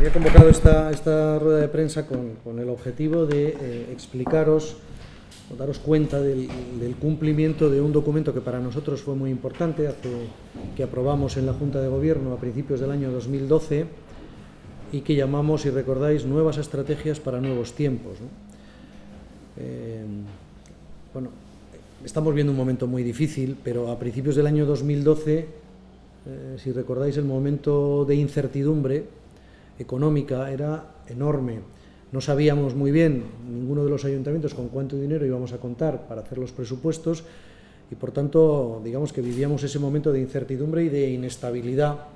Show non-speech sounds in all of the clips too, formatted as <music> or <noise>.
había convocado esta, esta rueda de prensa con, con el objetivo de eh, explicaros o daros cuenta del, cumplimiento de un documento que para nosotros fue muy importante, que aprobamos en la Junta de Gobierno a principios del año 2012 y que llamamos, si recordáis, Nuevas Estrategias para Nuevos Tiempos. Eh, bueno, estamos viendo un momento muy difícil, pero a principios del año 2012, eh, si recordáis, el momento de incertidumbre económica era enorme. No sabíamos muy bien, ninguno de los ayuntamientos, con cuánto dinero íbamos a contar para hacer los presupuestos y, por tanto, digamos que vivíamos ese momento de incertidumbre y de inestabilidad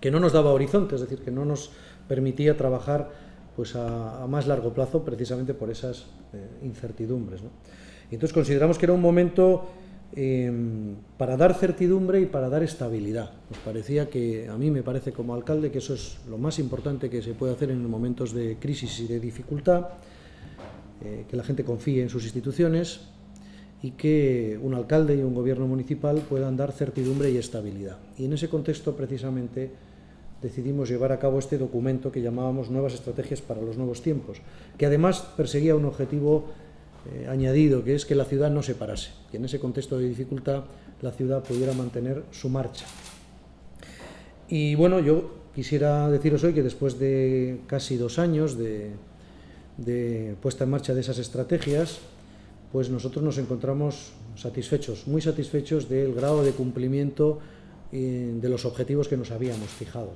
que no nos daba horizonte, es decir, que no nos permitía trabajar pues, a, más largo plazo precisamente por esas eh, incertidumbres. Y entonces consideramos que era un momento eh, para dar certidumbre y para dar estabilidad. Nos parecía que, a mí me parece como alcalde, que eso es lo más importante que se puede hacer en momentos de crisis y de dificultad, eh, que la gente confíe en sus instituciones y que un alcalde y un gobierno municipal puedan dar certidumbre y estabilidad. Y en ese contexto, precisamente, decidimos llevar a cabo este documento que llamábamos Nuevas Estrategias para los Nuevos Tiempos, que además perseguía un objetivo eh, añadido, que es que la ciudad no se parase, que en ese contexto de dificultad la ciudad pudiera mantener su marcha. Y bueno, yo quisiera deciros hoy que después de casi dos años de, puesta en marcha de esas estrategias, pues nosotros nos encontramos satisfechos, muy satisfechos del grado de cumplimiento eh, de los objetivos que nos habíamos fijado.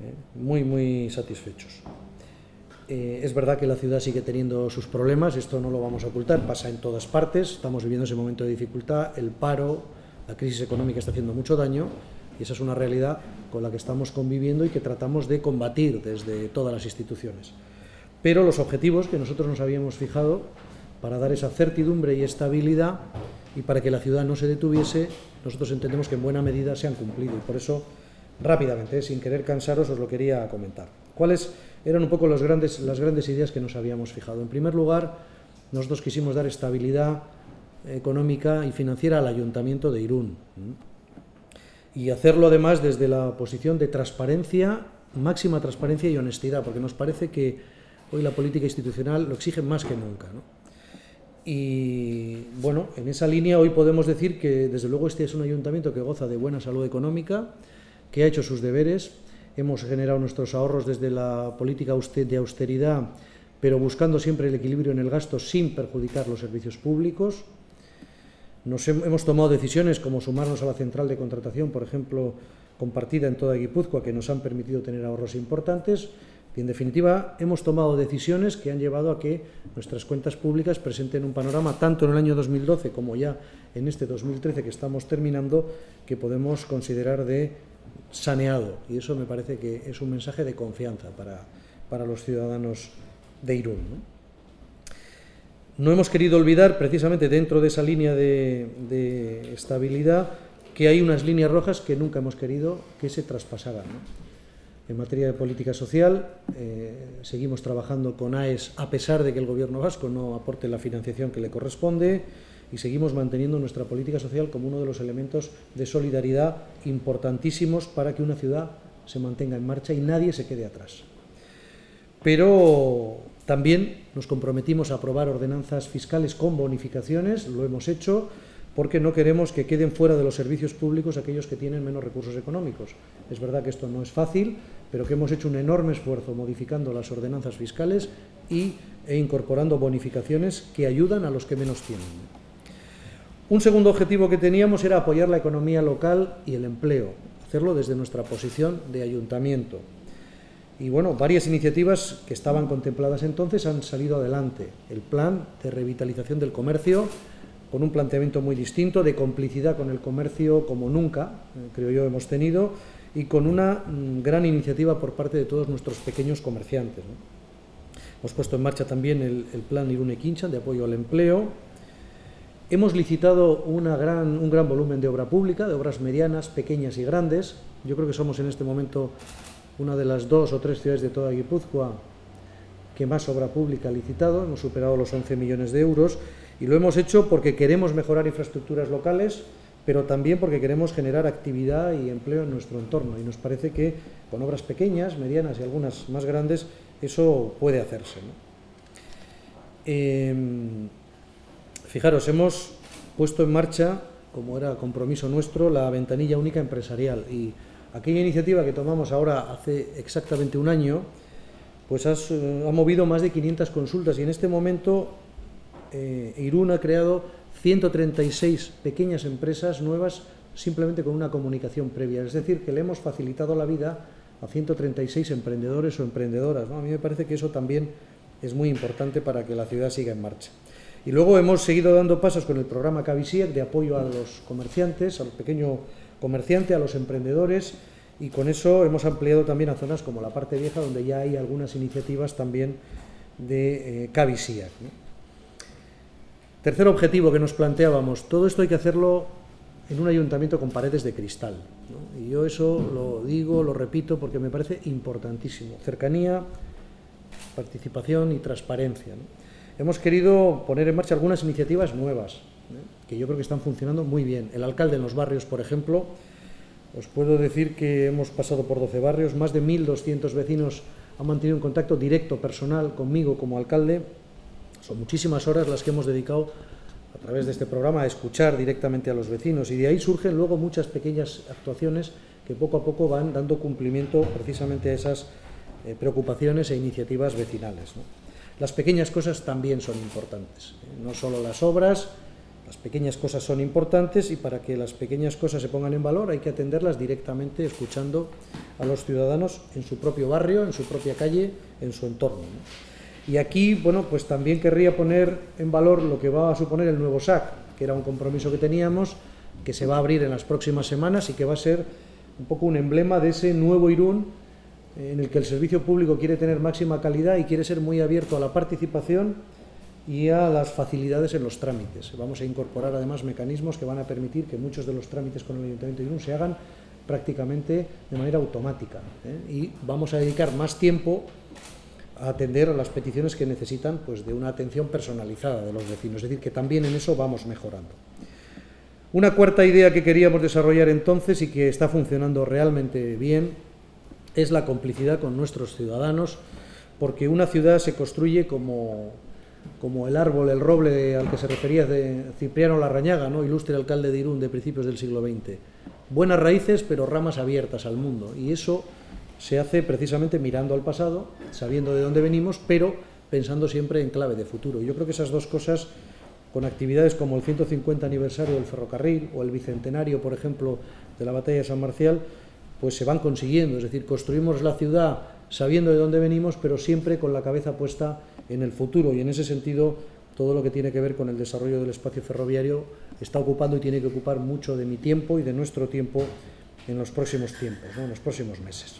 Eh, muy, muy satisfechos. Eh, es verdad que la ciudad sigue teniendo sus problemas, esto no lo vamos a ocultar, pasa en todas partes, estamos viviendo ese momento de dificultad, el paro, la crisis económica está haciendo mucho daño y esa es una realidad con la que estamos conviviendo y que tratamos de combatir desde todas las instituciones. Pero los objetivos que nosotros nos habíamos fijado para dar esa certidumbre y estabilidad y para que la ciudad no se detuviese, nosotros entendemos que en buena medida se han cumplido y por eso rápidamente, sin querer cansaros, os lo quería comentar. ¿Cuáles eran un poco los grandes, las grandes ideas que nos habíamos fijado? En primer lugar, nosotros quisimos dar estabilidad económica y financiera al Ayuntamiento de Irún y hacerlo además desde la posición de transparencia, máxima transparencia y honestidad, porque nos parece que hoy la política institucional lo exige más que nunca. Y bueno, en esa línea hoy podemos decir que desde luego este es un ayuntamiento que goza de buena salud económica, que ha hecho sus deberes. Hemos generado nuestros ahorros desde la política de austeridad, pero buscando siempre el equilibrio en el gasto sin perjudicar los servicios públicos. Nos hemos tomado decisiones como sumarnos a la central de contratación, por ejemplo, compartida en toda Guipúzcoa, que nos han permitido tener ahorros importantes. Y, en definitiva, hemos tomado decisiones que han llevado a que nuestras cuentas públicas presenten un panorama, tanto en el año 2012 como ya en este 2013 que estamos terminando, que podemos considerar de saneado. Y eso me parece que es un mensaje de confianza para, para los ciudadanos de Irún. ¿no? hemos querido olvidar, precisamente dentro de esa línea de, estabilidad, que hay unas líneas rojas que nunca hemos querido que se traspasaran. En materia de política social, eh, seguimos trabajando con AES a pesar de que el Gobierno vasco no aporte la financiación que le corresponde y seguimos manteniendo nuestra política social como uno de los elementos de solidaridad importantísimos para que una ciudad se mantenga en marcha y nadie se quede atrás. Pero también nos comprometimos a aprobar ordenanzas fiscales con bonificaciones, lo hemos hecho, porque no queremos que queden fuera de los servicios públicos aquellos que tienen menos recursos económicos. Es verdad que esto no es fácil, pero que hemos hecho un enorme esfuerzo modificando las ordenanzas fiscales y, e incorporando bonificaciones que ayudan a los que menos tienen. Un segundo objetivo que teníamos era apoyar la economía local y el empleo, hacerlo desde nuestra posición de ayuntamiento. Y bueno, varias iniciativas que estaban contempladas entonces han salido adelante. El plan de revitalización del comercio, con un planteamiento muy distinto, de complicidad con el comercio como nunca, eh, creo yo, hemos tenido, y con una mm, gran iniciativa por parte de todos nuestros pequeños comerciantes. Hemos puesto en marcha también el, el plan Irune Quinchan de apoyo al empleo, Hemos licitado un gran volumen de obra pública, de obras medianas, pequeñas y grandes. Yo creo que somos en este momento una de las dos o tres ciudades de toda Guipúzcoa que más obra pública ha licitado. Hemos superado los 11 millones de euros y lo hemos hecho porque queremos mejorar infraestructuras locales, pero también porque queremos generar actividad y empleo en nuestro entorno. Y nos parece que con obras pequeñas, medianas y algunas más grandes, eso puede hacerse. Em, fijaros, hemos puesto en marcha, como era compromiso nuestro, la ventanilla única empresarial. Y aquella iniciativa que tomamos ahora hace exactamente un año, pues eh, ha movido más de 500 consultas y en este momento eh, Irún ha creado 136 pequeñas empresas nuevas simplemente con una comunicación previa. Es decir, que le hemos facilitado la vida a 136 emprendedores o emprendedoras. A mí me parece que eso también es muy importante para que la ciudad siga en marcha. Y luego hemos seguido dando pasos con el programa Cavisiec de apoyo a los comerciantes, al pequeño comerciante, a los emprendedores, y con eso hemos ampliado también a zonas como la parte vieja, donde ya hay algunas iniciativas también de eh, Tercer objetivo que nos planteábamos, todo esto hay que hacerlo en un ayuntamiento con paredes de cristal. Y yo eso lo digo, lo repito, porque me parece importantísimo. Cercanía, participación y transparencia. Hemos querido poner en marcha algunas iniciativas nuevas, ¿eh? que yo creo que están funcionando muy bien. El alcalde en los barrios, por ejemplo, os puedo decir que hemos pasado por 12 barrios, más de 1.200 vecinos han mantenido un contacto directo, personal, conmigo como alcalde. Son muchísimas horas las que hemos dedicado a través de este programa a escuchar directamente a los vecinos y de ahí surgen luego muchas pequeñas actuaciones que poco a poco van dando cumplimiento precisamente a esas eh, preocupaciones e iniciativas vecinales. Las pequeñas cosas también son importantes, ¿eh? no solo las obras, las pequeñas cosas son importantes y para que las pequeñas cosas se pongan en valor hay que atenderlas directamente escuchando a los ciudadanos en su propio barrio, en su propia calle, en su entorno. Y aquí, bueno, pues también querría poner en valor lo que va a suponer el nuevo SAC, que era un compromiso que teníamos, que se va a abrir en las próximas semanas y que va a ser un poco un emblema de ese nuevo Irún en el que el servicio público quiere tener máxima calidad y quiere ser muy abierto a la participación y a las facilidades en los trámites. Vamos a incorporar además mecanismos que van a permitir que muchos de los trámites con el Ayuntamiento de Irún se hagan prácticamente de manera automática ¿eh? y vamos a dedicar más tiempo a atender a las peticiones que necesitan pues, de una atención personalizada de los vecinos, es decir, que también en eso vamos mejorando. Una cuarta idea que queríamos desarrollar entonces y que está funcionando realmente bien es la complicidad con nuestros ciudadanos, porque una ciudad se construye como, como el árbol, el roble al que se refería de Cipriano Larrañaga, ¿no? ilustre alcalde de Irún de principios del siglo XX. Buenas raíces, pero ramas abiertas al mundo. Y eso se hace precisamente mirando al pasado, sabiendo de dónde venimos, pero pensando siempre en clave de futuro. Yo creo que esas dos cosas, con actividades como el 150 aniversario del ferrocarril o el bicentenario, por ejemplo, de la batalla de San Marcial, pues se van consiguiendo, es decir, construimos la ciudad sabiendo de dónde venimos, pero siempre con la cabeza puesta en el futuro y en ese sentido todo lo que tiene que ver con el desarrollo del espacio ferroviario está ocupando y tiene que ocupar mucho de mi tiempo y de nuestro tiempo en los próximos tiempos, en los próximos meses.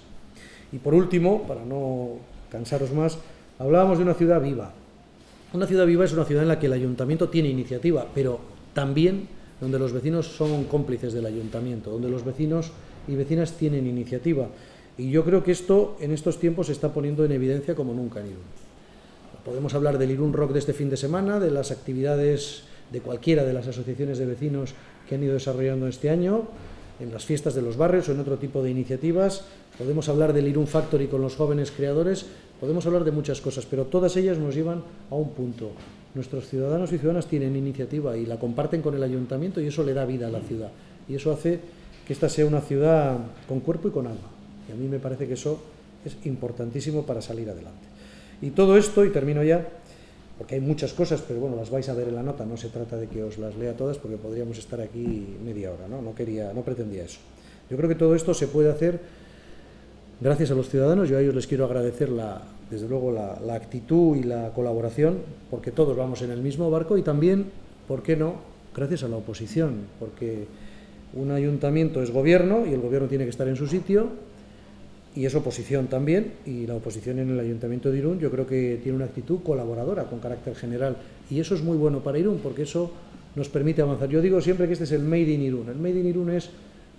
Y por último, para no cansaros más, hablábamos de una ciudad viva. Una ciudad viva es una ciudad en la que el ayuntamiento tiene iniciativa, pero también donde los vecinos son cómplices del ayuntamiento, donde los vecinos y vecinas tienen iniciativa. Y yo creo que esto en estos tiempos se está poniendo en evidencia como nunca en Irún. Podemos hablar del Irún Rock de este fin de semana, de las actividades de cualquiera de las asociaciones de vecinos que han ido desarrollando este año, en las fiestas de los barrios o en otro tipo de iniciativas. Podemos hablar del Irún Factory con los jóvenes creadores, podemos hablar de muchas cosas, pero todas ellas nos llevan a un punto. Nuestros ciudadanos y ciudadanas tienen iniciativa y la comparten con el ayuntamiento y eso le da vida a la ciudad. Y eso hace que esta sea una ciudad con cuerpo y con alma. Y a mí me parece que eso es importantísimo para salir adelante. Y todo esto, y termino ya, porque hay muchas cosas, pero bueno, las vais a ver en la nota, no se trata de que os las lea todas porque podríamos estar aquí media hora, ¿no? No quería, no pretendía eso. Yo creo que todo esto se puede hacer gracias a los ciudadanos, yo a ellos les quiero agradecer la, desde luego la, la actitud y la colaboración, porque todos vamos en el mismo barco y también, ¿por qué no?, gracias a la oposición, porque un ayuntamiento es gobierno y el gobierno tiene que estar en su sitio y es oposición también y la oposición en el ayuntamiento de Irún yo creo que tiene una actitud colaboradora con carácter general y eso es muy bueno para Irún porque eso nos permite avanzar. Yo digo siempre que este es el Made in Irún. El Made in Irún es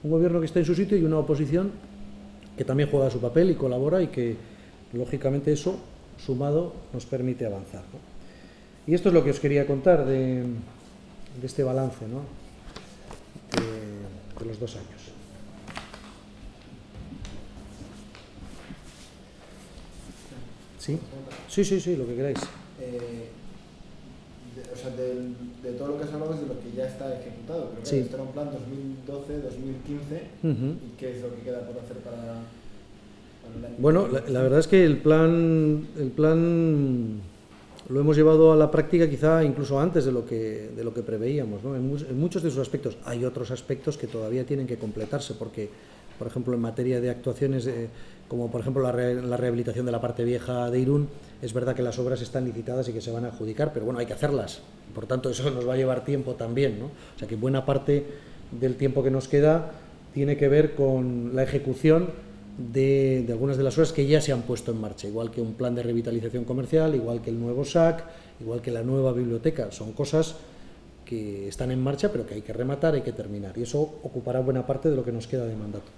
un gobierno que está en su sitio y una oposición que también juega su papel y colabora y que lógicamente eso sumado nos permite avanzar. Y esto es lo que os quería contar de, este balance. ¿no? Los dos años. ¿Sí? Sí, sí, sí, lo que queráis. Eh, de, o sea, de todo lo que has hablado es de lo que ya está ejecutado, pero Sí. esto era un plan 2012-2015 Ujú. y qué es lo que queda por hacer para, para el año. Bueno, la, la verdad es que el plan, el plan lo hemos llevado a la práctica quizá incluso antes de lo que, de lo que preveíamos. En, mu- en muchos de sus aspectos hay otros aspectos que todavía tienen que completarse porque, por ejemplo, en materia de actuaciones, eh, como por ejemplo la rehabilitación de la parte vieja de Irún, es verdad que las obras están licitadas y que se van a adjudicar, pero bueno, hay que hacerlas. Por tanto, eso nos va a llevar tiempo también. ¿no? O sea que buena parte del tiempo que nos queda tiene que ver con la ejecución de, algunas de las obras que ya se han puesto en marcha, igual que un plan de revitalización comercial, igual que el nuevo SAC, igual que la nueva biblioteca. Son cosas que están en marcha, pero que hay que rematar, hay que terminar. Y eso ocupará buena parte de lo que nos queda de mandato.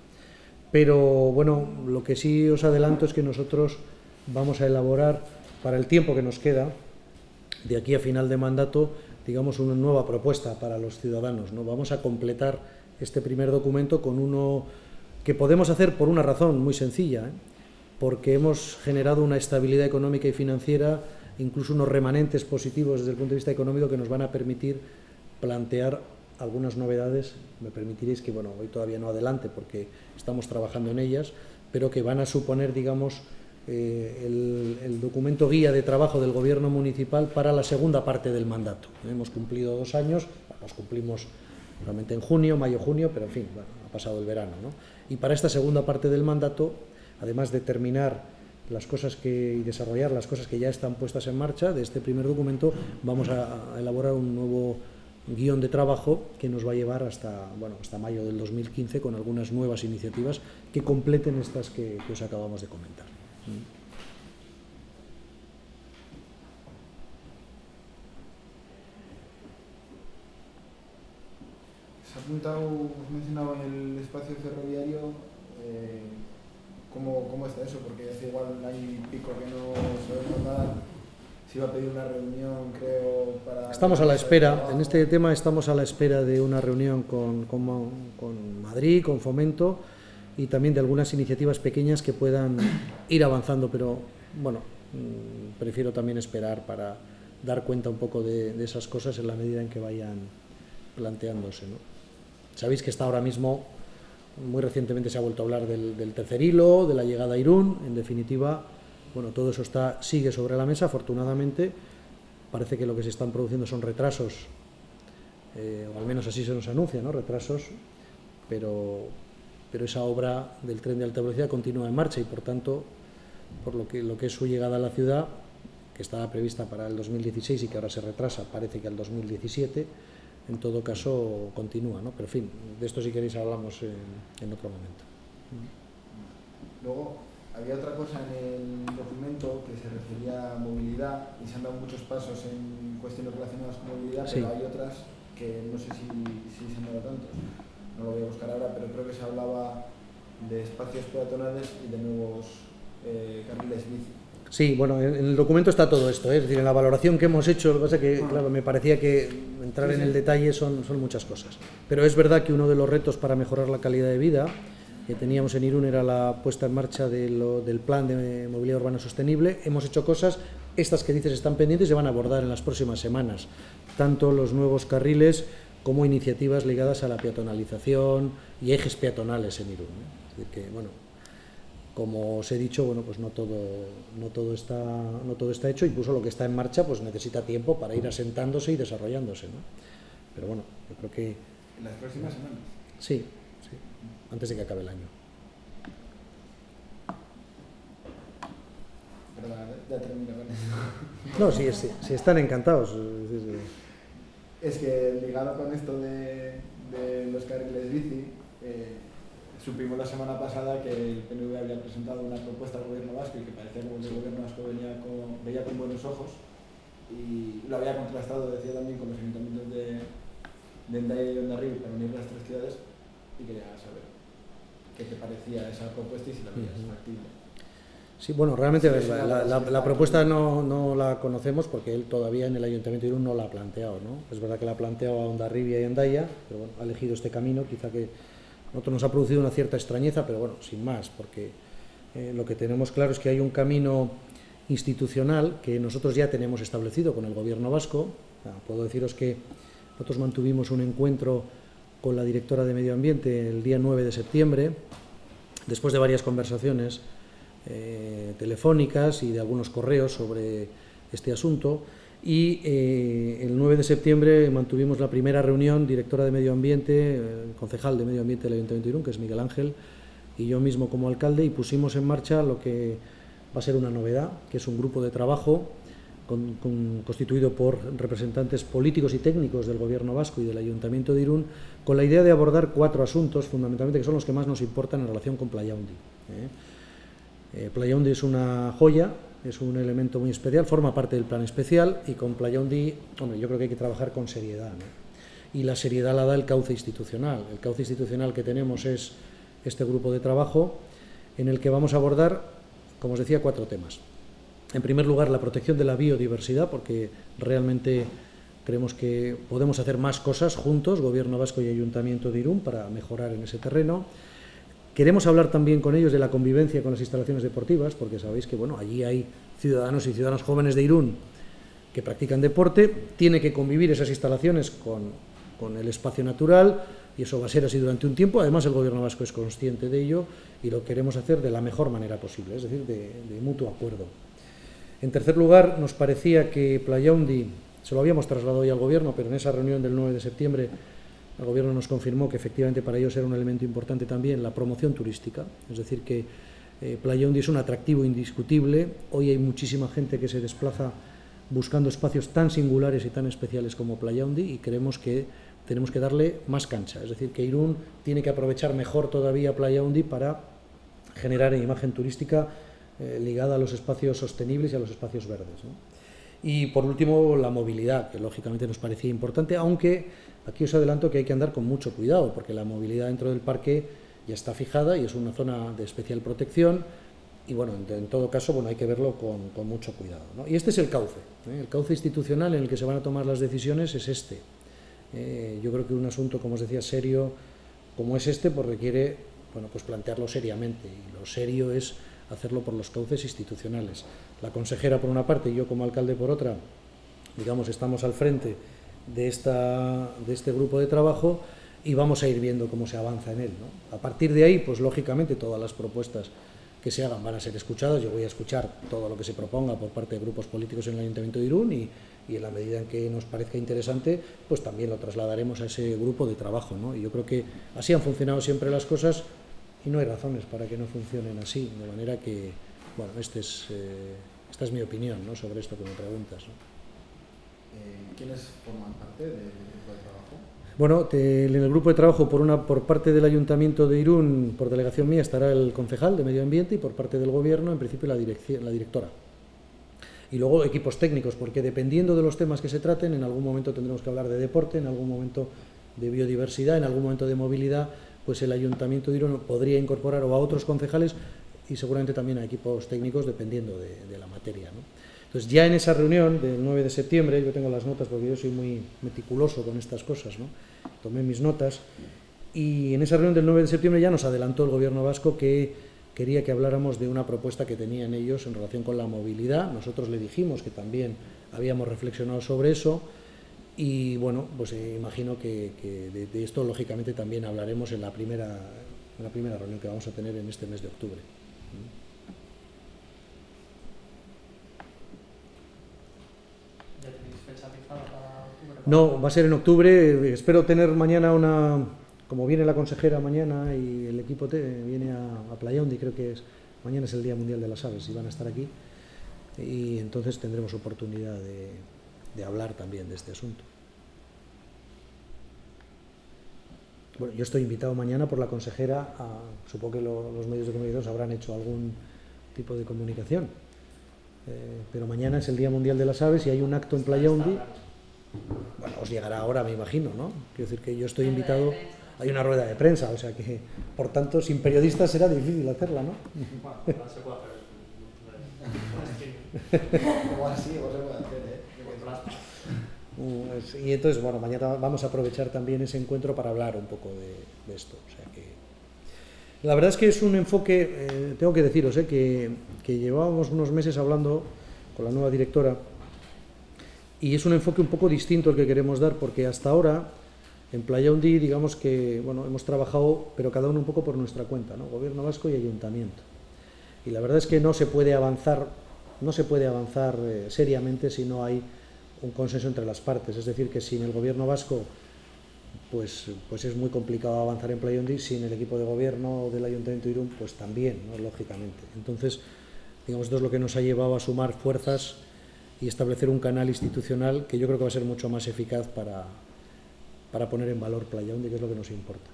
Pero bueno, lo que sí os adelanto es que nosotros vamos a elaborar para el tiempo que nos queda, de aquí a final de mandato, digamos, una nueva propuesta para los ciudadanos. ¿no? Vamos a completar este primer documento con uno que podemos hacer por una razón muy sencilla, ¿eh? porque hemos generado una estabilidad económica y financiera, incluso unos remanentes positivos desde el punto de vista económico que nos van a permitir plantear algunas novedades, me permitiréis que, bueno, hoy todavía no adelante porque estamos trabajando en ellas, pero que van a suponer, digamos, eh, el, el documento guía de trabajo del gobierno municipal para la segunda parte del mandato. Hemos cumplido dos años, los cumplimos realmente en junio, mayo, junio, pero en fin, bueno, pasado el verano. ¿no? Y para esta segunda parte del mandato, además de terminar las cosas que, y desarrollar las cosas que ya están puestas en marcha de este primer documento, vamos a, elaborar un nuevo guion de trabajo que nos va a llevar hasta, bueno, hasta mayo del 2015 con algunas nuevas iniciativas que completen estas que os acabamos de comentar. Se ha apuntado, has mencionado en el espacio ferroviario, eh, ¿cómo, ¿cómo está eso? Porque hace igual un año y pico que no sabemos nada. Se iba a pedir una reunión, creo, para... Estamos a la espera, en este tema estamos a la espera de una reunión con, con, con Madrid, con Fomento y también de algunas iniciativas pequeñas que puedan ir avanzando, pero bueno, mmm, prefiero también esperar para dar cuenta un poco de, de, esas cosas en la medida en que vayan planteándose. ¿no? Sabéis que está ahora mismo, muy recientemente se ha vuelto a hablar del, tercer hilo, de la llegada a Irún, en definitiva, bueno, todo eso está, sigue sobre la mesa, afortunadamente. Parece que lo que se están produciendo son retrasos, eh, o al menos así se nos anuncia, ¿no? Retrasos, pero, pero esa obra del tren de alta velocidad continúa en marcha y, por tanto, por lo que, lo que es su llegada a la ciudad, que estaba prevista para el 2016 y que ahora se retrasa, parece que al 2017, en todo caso continúa, ¿no? Pero, en fin, de esto si queréis hablamos en, en otro momento. Luego, había otra cosa en el documento que se refería a movilidad y se han dado muchos pasos en cuestiones relacionadas con movilidad, Sí. pero hay otras que no sé si, si se han dado tantos. No lo voy a buscar ahora, pero creo que se hablaba de espacios peatonales y de nuevos eh, carriles bici. Sí, bueno, en el documento está todo esto, ¿eh? es decir, en la valoración que hemos hecho, lo que pasa es que, claro, me parecía que entrar en el detalle son, son muchas cosas. Pero es verdad que uno de los retos para mejorar la calidad de vida que teníamos en Irún era la puesta en marcha de lo- del plan de movilidad urbana sostenible. Hemos hecho cosas, estas que dices están pendientes se van a abordar en las próximas semanas, tanto los nuevos carriles como iniciativas ligadas a la peatonalización y ejes peatonales en Irún. ¿eh? Es decir, que, bueno, como os he dicho, bueno, pues no todo, no todo está, no todo está hecho, incluso lo que está en marcha, pues necesita tiempo para ir asentándose y desarrollándose, ¿no? Pero bueno, yo creo que En las próximas semanas. sí, sí, antes de que acabe el año. Perdón, ya termino con eso. <laughs> No, sí, sí, sí, están encantados. es que ligado con esto de, de los carriles bici, eh, supimos la semana pasada que el PNV había presentado una propuesta al gobierno vasco y que parecía como que el gobierno vasco venía con, veía con buenos ojos y lo había contrastado, decía también, con los ayuntamientos de, de Endaya y Ondarribi para unir las tres ciudades y quería saber qué te parecía esa propuesta y si la veías Ujú. factible. Sí, bueno, realmente Sí, la, la- propuesta no, no la conocemos porque él todavía en el Ayuntamiento de Irún no la ha planteado, ¿no? Es verdad que la ha planteado a Ondarribia y Endaya, pero bueno, ha elegido este camino, quizá que nosotros nos ha producido una cierta extrañeza, pero bueno, sin más, porque eh, lo que tenemos claro es que hay un camino institucional que nosotros ya tenemos establecido con el gobierno vasco. puedo deciros que nosotros mantuvimos un encuentro con la directora de Medio Ambiente el día 9 de septiembre, después de varias conversaciones eh, telefónicas y de algunos correos sobre este asunto. Y eh, el 9 de septiembre mantuvimos la primera reunión, directora de Medio Ambiente, concejal de Medio Ambiente del Ayuntamiento de Irún, que es Miguel Ángel, y yo mismo como alcalde, y pusimos en marcha lo que va a ser una novedad, que es un grupo de trabajo constituido por representantes políticos y técnicos del Gobierno vasco y del Ayuntamiento de Irún, con la idea de abordar cuatro asuntos, fundamentalmente, que son los que más nos importan en relación con Playa Undi. ¿eh? Eh, Playa Undi es una joya, es un elemento muy especial, forma parte del plan especial y con Undi, hombre, yo creo que hay que trabajar con seriedad. Y la seriedad la da el cauce institucional. El cauce institucional que tenemos es este grupo de trabajo en el que vamos a abordar, como os decía, cuatro temas. En primer lugar, la protección de la biodiversidad, porque realmente creemos que podemos hacer más cosas juntos, Gobierno Vasco y Ayuntamiento de Irún, para mejorar en ese terreno. Queremos hablar también con ellos de la convivencia con las instalaciones deportivas, porque sabéis que bueno, allí hay ciudadanos y ciudadanas jóvenes de Irún que practican deporte, tiene que convivir esas instalaciones con, con el espacio natural, y eso va a ser así durante un tiempo. Además, el Gobierno vasco es consciente de ello y lo queremos hacer de la mejor manera posible, es decir, de, mutuo acuerdo. En tercer lugar, nos parecía que Playaundi, se lo habíamos trasladado ya al Gobierno, pero en esa reunión del 9 de septiembre el Gobierno nos confirmó que efectivamente para ellos era un elemento importante también la promoción turística, es decir, que eh, Playaundi es un atractivo indiscutible. Hoy hay muchísima gente que se desplaza buscando espacios tan singulares y tan especiales como Playaundi y creemos que tenemos que darle más cancha. Es decir, que Irún tiene que aprovechar mejor todavía Playa Undi para generar imagen turística eh, ligada a los espacios sostenibles y a los espacios verdes. Y por último, la movilidad, que lógicamente nos parecía importante, aunque aquí os adelanto que hay que andar con mucho cuidado, porque la movilidad dentro del parque ya está fijada y es una zona de especial protección. Y bueno, en, todo caso, bueno, hay que verlo con, mucho cuidado. Y este es el cauce. ¿eh? El cauce institucional en el que se van a tomar las decisiones es este. Eh, yo creo que un asunto, como os decía, serio como es este, pues requiere bueno, pues plantearlo seriamente. Y lo serio es hacerlo por los cauces institucionales. La consejera, por una parte, y yo como alcalde, por otra, digamos, estamos al frente de, esta, de este grupo de trabajo y vamos a ir viendo cómo se avanza en él. A partir de ahí, pues lógicamente, todas las propuestas que se hagan van a ser escuchadas. Yo voy a escuchar todo lo que se proponga por parte de grupos políticos en el Ayuntamiento de Irún y, y en la medida en que nos parezca interesante, pues también lo trasladaremos a ese grupo de trabajo. ¿no? Y yo creo que así han funcionado siempre las cosas y no hay razones para que no funcionen así, de manera que, bueno, este es, eh, esta es mi opinión ¿no? sobre esto que me preguntas. ¿no? Eh, ¿Quiénes forman parte del grupo de trabajo? Bueno, en el grupo de trabajo, por, una, por parte del Ayuntamiento de Irún, por delegación mía, estará el concejal de Medio Ambiente y por parte del Gobierno, en principio, la, la directora y luego equipos técnicos, porque dependiendo de los temas que se traten, en algún momento tendremos que hablar de deporte, en algún momento de biodiversidad, en algún momento de movilidad, pues el Ayuntamiento de Irún podría incorporar a otros concejales y seguramente también a equipos técnicos dependiendo de, la materia. Entonces ya en esa reunión del 9 de septiembre, yo tengo las notas porque yo soy muy meticuloso con estas cosas, tomé mis notas y en esa reunión del 9 de septiembre ya nos adelantó el Gobierno vasco que quería que habláramos de una propuesta que tenían ellos en relación con la movilidad. Nosotros le dijimos que también habíamos reflexionado sobre eso y bueno, pues eh, imagino que, de, esto lógicamente también hablaremos en la, primera, en la primera reunión que vamos a tener en este mes de octubre. No, va a ser en octubre. Espero tener mañana una, como viene la consejera mañana y el equipo viene a, a Playondi, creo que es mañana es el Día Mundial de las Aves y van a estar aquí, y entonces tendremos oportunidad de, hablar también de este asunto. Bueno, yo estoy invitado mañana por la consejera, supongo que los medios de comunicación habrán hecho algún tipo de comunicación, eh, pero mañana es el Día Mundial de las Aves y hay un acto en Playondi. Bueno, os llegará ahora, me imagino, ¿no? Quiero decir que yo estoy invitado hay una rueda de prensa, o sea que, por tanto, sin periodistas será difícil hacerla, ¿no? Y entonces, bueno, mañana vamos a aprovechar también ese encuentro para hablar un poco de, esto. La verdad es que es un enfoque, eh, tengo que deciros, eh, que, que llevábamos unos meses hablando con la nueva directora y es un enfoque un poco distinto el que queremos dar porque hasta ahora en Playa Undi digamos que bueno, hemos trabajado pero cada uno un poco por nuestra cuenta, ¿no? gobierno vasco y ayuntamiento. Y la verdad es que no se puede avanzar, no se puede avanzar eh, seriamente si no hay un consenso entre las partes, es decir, que sin el gobierno vasco pues, pues es muy complicado avanzar en Playa Undi, sin el equipo de gobierno del Ayuntamiento de Irún, pues también, ¿no? lógicamente. Entonces, digamos, esto es lo que nos ha llevado a sumar fuerzas y establecer un canal institucional que yo creo que va a ser mucho más eficaz para, para poner en valor Playa Undi, que es lo que nos importa.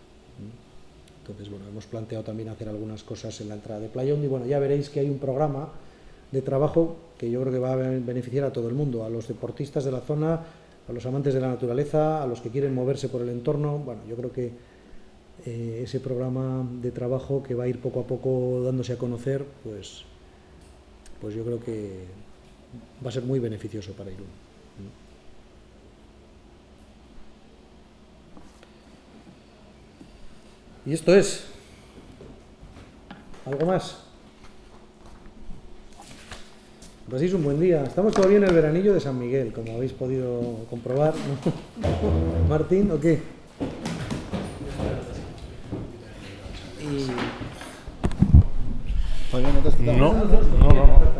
Entonces, bueno, hemos planteado también hacer algunas cosas en la entrada de Playa Undi. Bueno, ya veréis que hay un programa de trabajo que yo creo que va a beneficiar a todo el mundo, a los deportistas de la zona, a los amantes de la naturaleza, a los que quieren moverse por el entorno. Bueno, yo creo que eh, ese programa de trabajo que va a ir poco a poco dándose a conocer, pues, pues yo creo que va a ser muy beneficioso para Irún. Y esto es. ¿Algo más? Paséis un buen día. Estamos todavía en el veranillo de San Miguel, como habéis podido comprobar. ¿no? <laughs> Martín, ¿o qué? Y... No, no, no. no.